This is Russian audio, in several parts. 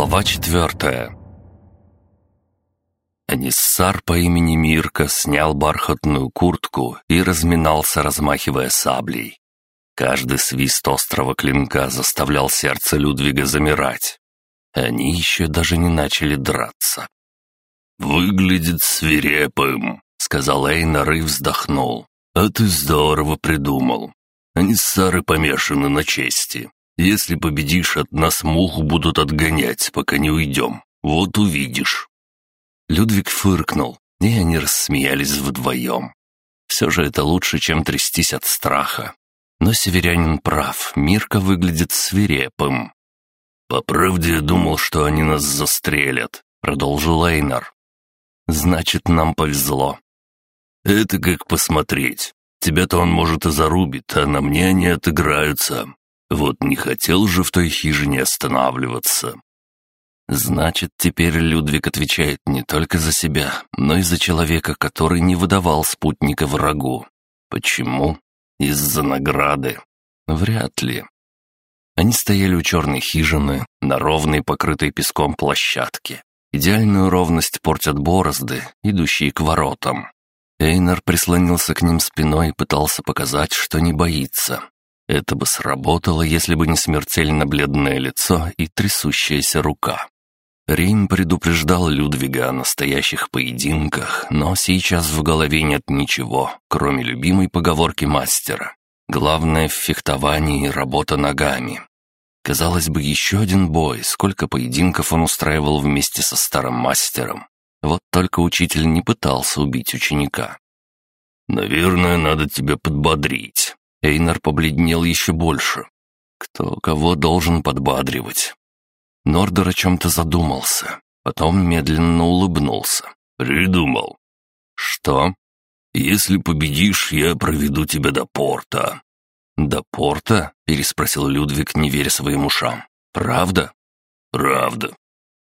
Глава четвертая Аниссар по имени Мирка снял бархатную куртку и разминался, размахивая саблей. Каждый свист острого клинка заставлял сердце Людвига замирать. Они еще даже не начали драться. «Выглядит свирепым», — сказал Эйнар и вздохнул. «А ты здорово придумал. Аниссары помешаны на чести. Если победишь, от нас муху будут отгонять, пока не уйдем. Вот увидишь». Людвиг фыркнул, и они рассмеялись вдвоем. Все же это лучше, чем трястись от страха. Но северянин прав, Мирка выглядит свирепым. «По правде я думал, что они нас застрелят», — продолжил Эйнар. «Значит, нам повезло». «Это как посмотреть. Тебя-то он, может, и зарубит, а на мне они отыграются. Вот не хотел же в той хижине останавливаться. Значит, теперь Людвиг отвечает не только за себя, но и за человека, который не выдавал спутника врагу. Почему? Из-за награды? Вряд ли. Они стояли у черной хижины, на ровной, покрытой песком площадке. Идеальную ровность портят борозды, идущие к воротам. Эйнар прислонился к ним спиной и пытался показать, что не боится. Это бы сработало, если бы не смертельно бледное лицо и трясущаяся рука. Рейн предупреждал Людвига о настоящих поединках, но сейчас в голове нет ничего, кроме любимой поговорки мастера. Главное в фехтовании — работа ногами. Казалось бы, еще один бой, сколько поединков он устраивал вместе со старым мастером. Вот только учитель не пытался убить ученика. «Наверное, надо тебя подбодрить». Эйнар побледнел еще больше. Кто кого должен подбадривать? Нордер о чем-то задумался, потом медленно улыбнулся. «Придумал». «Что?» «Если победишь, я проведу тебя до порта». «До порта?» — переспросил Людвиг, не веря своим ушам. «Правда?» «Правда».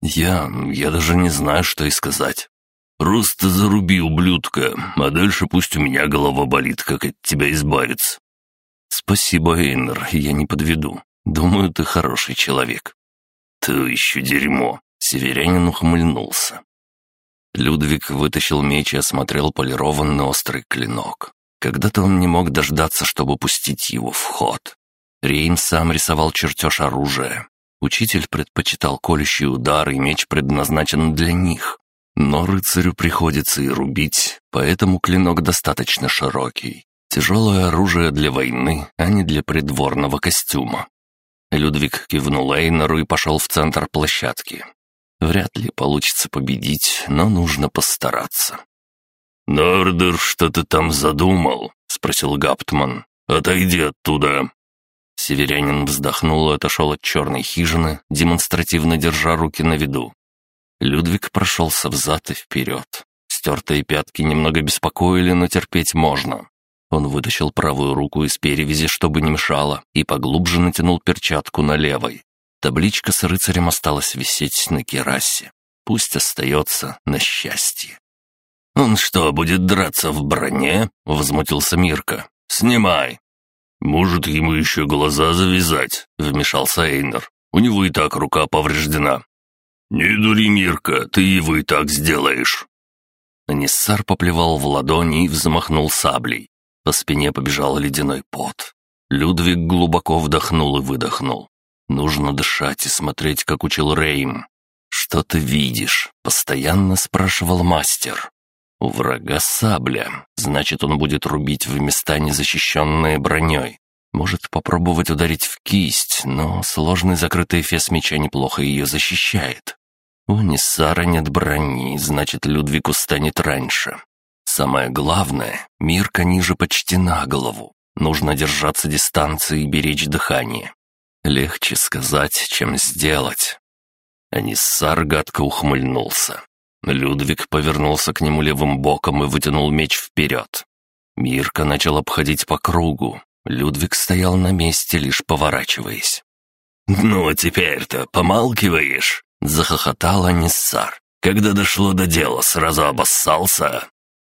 «Я... я даже не знаю, что и сказать». «Просто заруби, ублюдка, а дальше пусть у меня голова болит, как от тебя избавиться». «Спасибо, Эйнер, я не подведу. Думаю, ты хороший человек». «То еще дерьмо!» — северянин ухмыльнулся. Людвиг вытащил меч и осмотрел полированный острый клинок. Когда-то он не мог дождаться, чтобы пустить его в ход. Рейн сам рисовал чертеж оружия. Учитель предпочитал колющий удар, и меч предназначен для них. Но рыцарю приходится и рубить, поэтому клинок достаточно широкий. Тяжелое оружие для войны, а не для придворного костюма. Людвиг кивнул Эйнору и пошел в центр площадки. Вряд ли получится победить, но нужно постараться. «Нордер, что ты там задумал?» — спросил Гаптман. «Отойди оттуда». Северянин вздохнул и отошел от черной хижины, демонстративно держа руки на виду. Людвиг прошелся взад и вперед. Стертые пятки немного беспокоили, но терпеть можно. Он вытащил правую руку из перевязи, чтобы не мешало, и поглубже натянул перчатку на левой. Табличка с рыцарем осталась висеть на керасе. Пусть остается на счастье. «Он что, будет драться в броне?» — возмутился Мирка. «Снимай!» «Может, ему еще глаза завязать?» — вмешался Эйнер. «У него и так рука повреждена». «Не дури, Мирка, ты его и так сделаешь». Аниссар поплевал в ладони и взмахнул саблей. По спине побежал ледяной пот. Людвиг глубоко вдохнул и выдохнул. Нужно дышать и смотреть, как учил Рейм. «Что ты видишь?» — постоянно спрашивал мастер. «У врага сабля, значит, он будет рубить в места, незащищенные броней. Может попробовать ударить в кисть, но сложный закрытый эфес меча неплохо ее защищает. У Ниссара нет брони, значит, Людвиг устанет раньше. Самое главное, Мирка ниже почти на голову. Нужно держаться дистанции и беречь дыхание. Легче сказать, чем сделать. Аниссар гадко ухмыльнулся. Людвиг повернулся к нему левым боком и вытянул меч вперед. Мирка начал обходить по кругу. Людвиг стоял на месте, лишь поворачиваясь. «Ну, а теперь-то помалкиваешь?» — захохотал Аниссар. «Когда дошло до дела, сразу обоссался.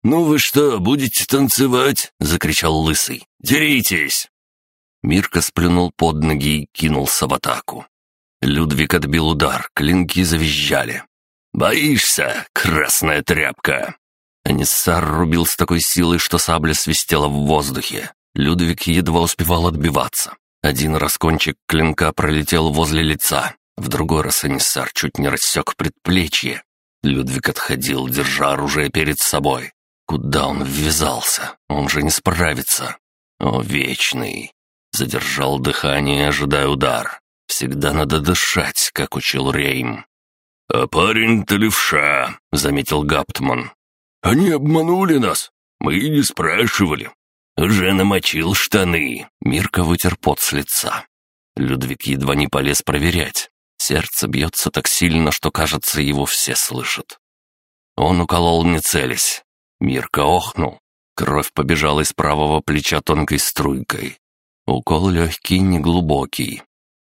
«Ну вы что, будете танцевать?» — закричал Лысый. «Деритесь!» Мирка сплюнул под ноги и кинулся в атаку. Людвиг отбил удар, клинки завизжали. «Боишься, красная тряпка?» Аниссар рубил с такой силой, что сабля свистела в воздухе. Людвиг едва успевал отбиваться. Один раз кончик клинка пролетел возле лица, в другой раз Аниссар чуть не рассек предплечье. Людвиг отходил, держа оружие перед собой. Куда он ввязался? Он же не справится. О, вечный! Задержал дыхание, ожидая удар. Всегда надо дышать, как учил Рейм. «А парень-то левша», — заметил Гаптман. «Они обманули нас. Мы и не спрашивали. Уже намочил штаны». Мирка вытер пот с лица. Людвиг едва не полез проверять. Сердце бьется так сильно, что, кажется, его все слышат. Он уколол, не целясь. Мирка охнул. Кровь побежала из правого плеча тонкой струйкой. Укол легкий, неглубокий.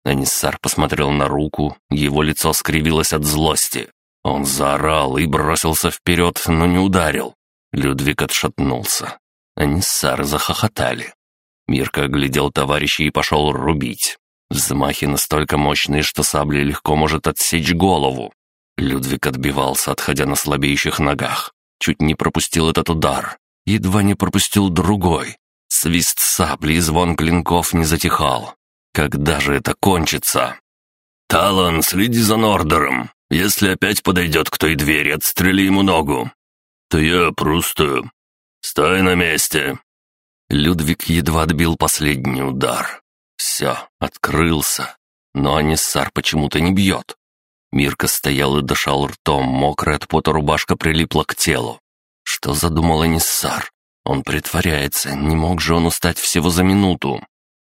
Аниссар посмотрел на руку, его лицо скривилось от злости. Он заорал и бросился вперед, но не ударил. Людвиг отшатнулся. Аниссары захохотали. Мирка оглядел товарища и пошел рубить. Взмахи настолько мощные, что сабля легко может отсечь голову. Людвиг отбивался, отходя на слабеющих ногах. Чуть не пропустил этот удар. Едва не пропустил другой. Свист сабли и звон клинков не затихал. Когда же это кончится? «Талан, следи за Нордером. Если опять подойдет к той двери, отстрели ему ногу». «То я просто...» «Стой на месте!» Людвиг едва отбил последний удар. Все, открылся. Но Аниссар почему-то не бьет. Мирка стоял и дышал ртом, мокрая от пота рубашка прилипла к телу. Что задумал Аниссар? Он притворяется, не мог же он устать всего за минуту.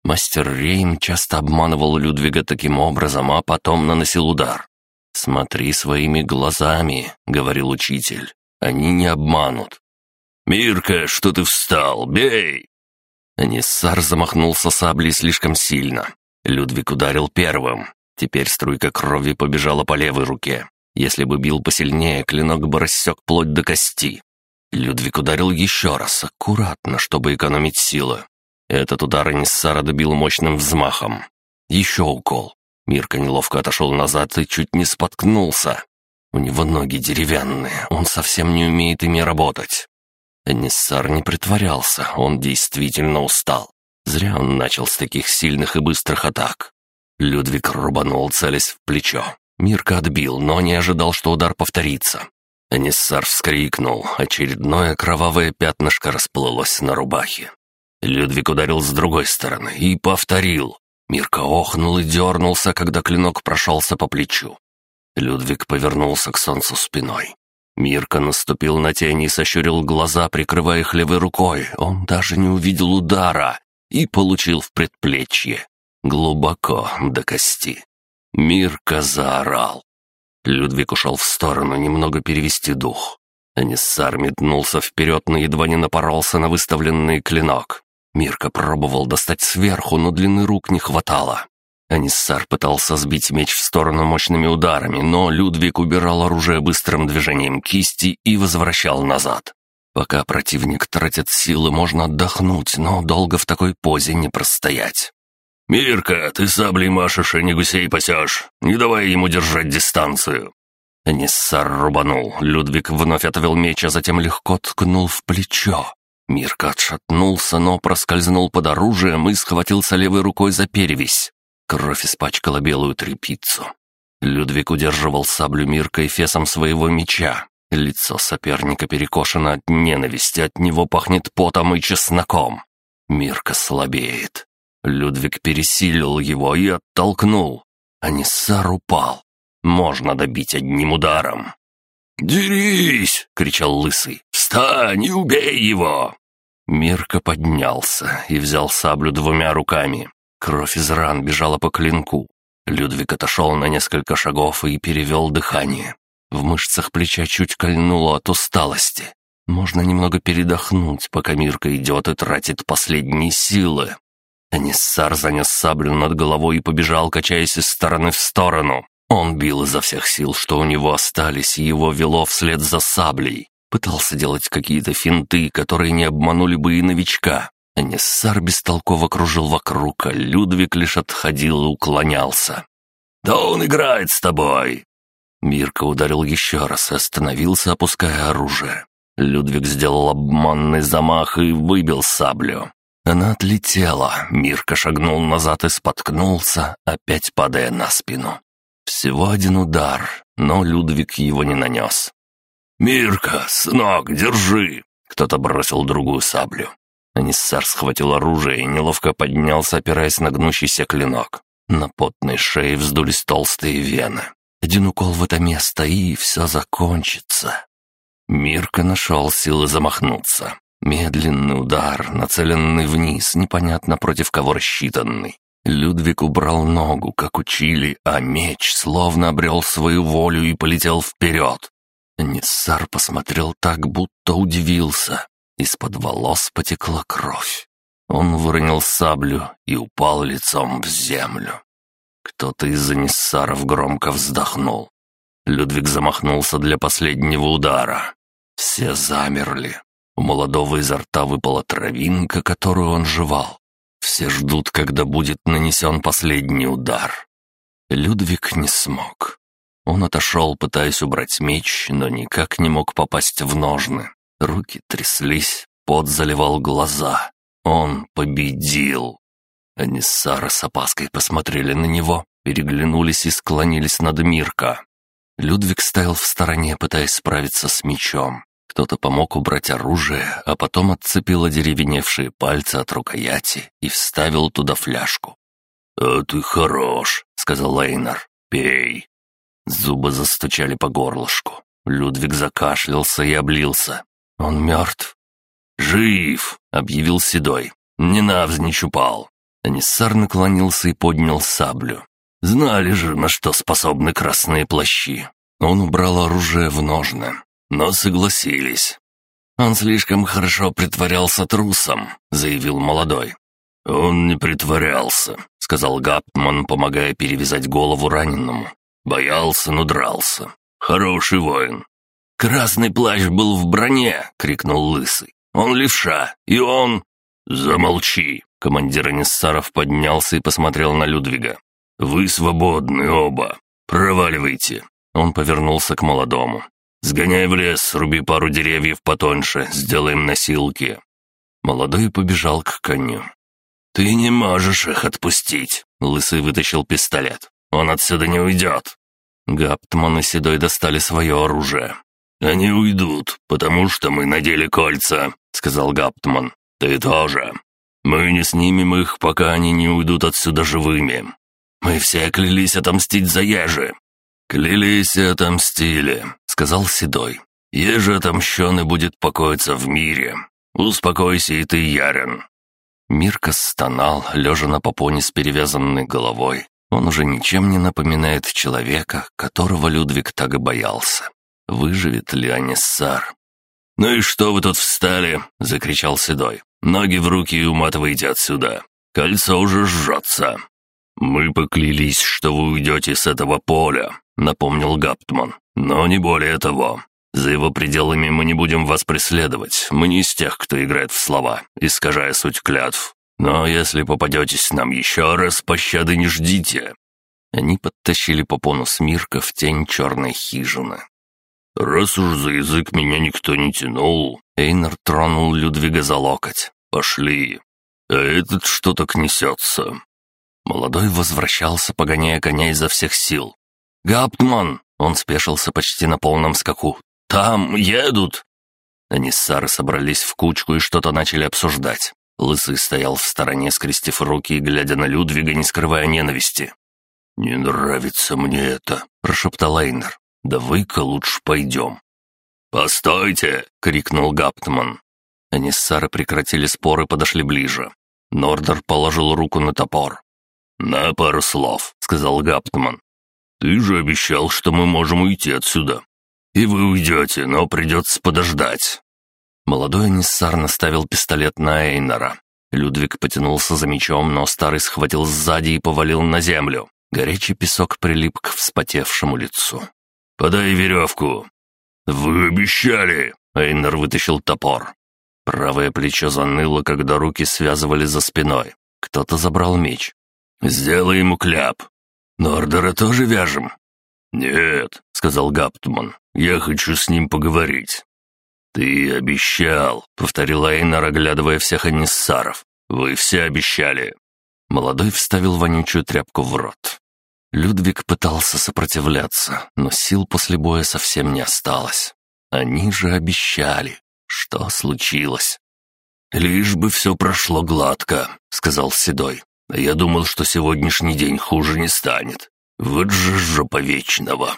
Мастер Рейм часто обманывал Людвига таким образом, а потом наносил удар. «Смотри своими глазами», — говорил учитель. «Они не обманут». «Мирка, что ты встал? Бей!» Аниссар замахнулся саблей слишком сильно. Людвиг ударил первым. Теперь струйка крови побежала по левой руке. Если бы бил посильнее, клинок бы рассек плоть до кости. Людвиг ударил еще раз, аккуратно, чтобы экономить силы. Этот удар Аниссара добил мощным взмахом. Еще укол. Мирка неловко отошел назад и чуть не споткнулся. У него ноги деревянные, он совсем не умеет ими работать. Аниссар не притворялся, он действительно устал. Зря он начал с таких сильных и быстрых атак. Людвиг рубанул, целясь в плечо. Мирка отбил, но не ожидал, что удар повторится. Аниссар вскрикнул, очередное кровавое пятнышко расплылось на рубахе. Людвиг ударил с другой стороны и повторил. Мирка охнул и дернулся, когда клинок прошелся по плечу. Людвиг повернулся к солнцу спиной. Мирка наступил на тень и сощурил глаза, прикрывая их левой рукой. Он даже не увидел удара и получил в предплечье. Глубоко до кости. Мирка заорал. Людвиг ушел в сторону, немного перевести дух. Аниссар метнулся вперед, но едва не напоролся на выставленный клинок. Мирка пробовал достать сверху, но длины рук не хватало. Аниссар пытался сбить меч в сторону мощными ударами, но Людвиг убирал оружие быстрым движением кисти и возвращал назад. Пока противник тратит силы, можно отдохнуть, но долго в такой позе не простоять. «Мирка, ты саблей машешь, а не гусей пасешь. Не давай ему держать дистанцию». Аниссар рубанул. Людвиг вновь отвел меч, а затем легко ткнул в плечо. Мирка отшатнулся, но проскользнул под оружием и схватился левой рукой за перевязь. Кровь испачкала белую тряпицу. Людвиг удерживал саблю Мирка эфесом своего меча. Лицо соперника перекошено от ненависти, от него пахнет потом и чесноком. Мирка слабеет. Людвиг пересилил его и оттолкнул. Аниссар упал. Можно добить одним ударом. «Дерись!» — кричал Лысый. «Встань и убей его!» Мирка поднялся и взял саблю двумя руками. Кровь из ран бежала по клинку. Людвиг отошел на несколько шагов и перевел дыхание. В мышцах плеча чуть кольнуло от усталости. Можно немного передохнуть, пока Мирка идет и тратит последние силы. Аниссар занес саблю над головой и побежал, качаясь из стороны в сторону. Он бил изо всех сил, что у него остались, и его вело вслед за саблей. Пытался делать какие-то финты, которые не обманули бы и новичка. Аниссар бестолково кружил вокруг, а Людвиг лишь отходил и уклонялся. «Да он играет с тобой!» Мирка ударил еще раз и остановился, опуская оружие. Людвиг сделал обманный замах и выбил саблю. Она отлетела, Мирка шагнул назад и споткнулся, опять падая на спину. Всего один удар, но Людвиг его не нанес. «Мирка, сынок, держи!» Кто-то бросил другую саблю. Аниссар схватил оружие и неловко поднялся, опираясь на гнущийся клинок. На потной шее вздулись толстые вены. Один укол в это место, и все закончится. Мирка нашел силы замахнуться. Медленный удар, нацеленный вниз, непонятно против кого рассчитанный. Людвиг убрал ногу, как учили, а меч словно обрел свою волю и полетел вперед. Ниссар посмотрел так, будто удивился. Из-под волос потекла кровь. Он выронил саблю и упал лицом в землю. Кто-то из Ниссаров громко вздохнул. Людвиг замахнулся для последнего удара. Все замерли. У молодого изо рта выпала травинка, которую он жевал. Все ждут, когда будет нанесен последний удар. Людвиг не смог. Он отошел, пытаясь убрать меч, но никак не мог попасть в ножны. Руки тряслись, пот заливал глаза. Он победил. Они с Сарой с опаской посмотрели на него, переглянулись и склонились над Мирко. Людвиг стоял в стороне, пытаясь справиться с мечом. Кто-то помог убрать оружие, а потом отцепил одеревеневшие пальцы от рукояти и вставил туда фляжку. «А ты хорош», — сказал Лейнер. «Пей». Зубы застучали по горлышку. Людвиг закашлялся и облился. «Он мертв?» «Жив!» — объявил Седой. «Не навзничь упал». Аниссар наклонился и поднял саблю. «Знали же, на что способны красные плащи». Он убрал оружие в ножны, но согласились. «Он слишком хорошо притворялся трусом», — заявил молодой. «Он не притворялся», — сказал Гаптман, помогая перевязать голову раненому. Боялся, но дрался. Хороший воин. «Красный плащ был в броне!» — крикнул Лысый. «Он левша, и он...» «Замолчи!» — командир Аниссаров поднялся и посмотрел на Людвига. «Вы свободны оба. Проваливайте!» Он повернулся к молодому. «Сгоняй в лес, руби пару деревьев потоньше, сделаем носилки». Молодой побежал к коню. «Ты не можешь их отпустить!» Лысый вытащил пистолет. «Он отсюда не уйдет!» Гаптман и Седой достали свое оружие. «Они уйдут, потому что мы надели кольца», — сказал Гаптман. «Ты тоже. Мы не снимем их, пока они не уйдут отсюда живыми. Мы все клялись отомстить за Ежи». «Клялись и отомстили», — сказал Седой. «Ежи отомщен и будет покоиться в мире. Успокойся и ты, Ярен». Мирка стонал, лежа на попоне с перевязанной головой, он уже ничем не напоминает человека, которого Людвиг так боялся. Выживет ли Аниссар? «Ну и что вы тут встали?» — закричал Седой. «Ноги в руки и уматывайте отсюда. Кольцо уже жжется». «Мы поклялись, что вы уйдете с этого поля», — напомнил Гаптман. «Но не более того. За его пределами мы не будем вас преследовать. Мы не из тех, кто играет в слова, искажая суть клятв. Но если попадетесь нам еще раз, пощады не ждите». Они подтащили Попону Смирка в тень черной хижины. «Раз уж за язык меня никто не тянул...» Эйнер тронул Людвига за локоть. «Пошли. А этот что так несется?» Молодой возвращался, погоняя коня изо всех сил. «Гаптман!» Он спешился почти на полном скаку. «Там едут!» Они с Сарой собрались в кучку и что-то начали обсуждать. Лысый стоял в стороне, скрестив руки и глядя на Людвига, не скрывая ненависти. «Не нравится мне это», — прошептал Эйнер. «Давай-ка лучше пойдем». «Постойте!» — крикнул Гаптман. Сарой прекратили споры и подошли ближе. Нордер положил руку на топор. «На пару слов», — сказал Гаптман. «Ты же обещал, что мы можем уйти отсюда. И вы уйдете, но придется подождать. Молодой Ниссар наставил пистолет на Эйнора. Людвиг потянулся за мечом, но старый схватил сзади и повалил на землю. Горячий песок прилип к вспотевшему лицу. «Подай веревку!» «Вы обещали!» — Эйнер вытащил топор. Правое плечо заныло, когда руки связывали за спиной. Кто-то забрал меч. «Сделай ему кляп!» Нордера тоже вяжем?» «Нет», — сказал Гаптман, — «я хочу с ним поговорить». «Ты обещал», — повторил Эйнар, оглядывая всех аниссаров. «Вы все обещали». Молодой вставил вонючую тряпку в рот. Людвиг пытался сопротивляться, но сил после боя совсем не осталось. Они же обещали. Что случилось? «Лишь бы все прошло гладко», — сказал Седой. «Я думал, что сегодняшний день хуже не станет. Вот же жопа вечного».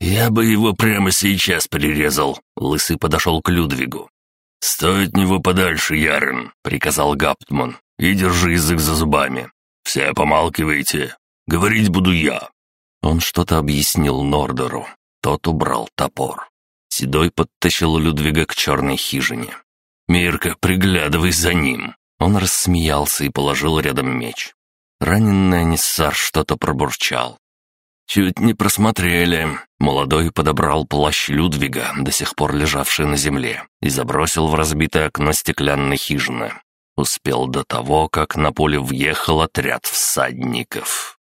«Я бы его прямо сейчас прирезал», — Лысый подошел к Людвигу. «Стой от него подальше, Ярен», — приказал Гаптман. «И держи язык за зубами. Все помалкивайте. Говорить буду я». Он что-то объяснил Нордеру. Тот убрал топор. Седой подтащил Людвига к черной хижине. «Мирка, приглядывай за ним!» Он рассмеялся и положил рядом меч. Раненый Аниссар что-то пробурчал. «Чуть не просмотрели». Молодой подобрал плащ Людвига, до сих пор лежавший на земле, и забросил в разбитое окно стеклянной хижины. Успел до того, как на поле въехал отряд всадников.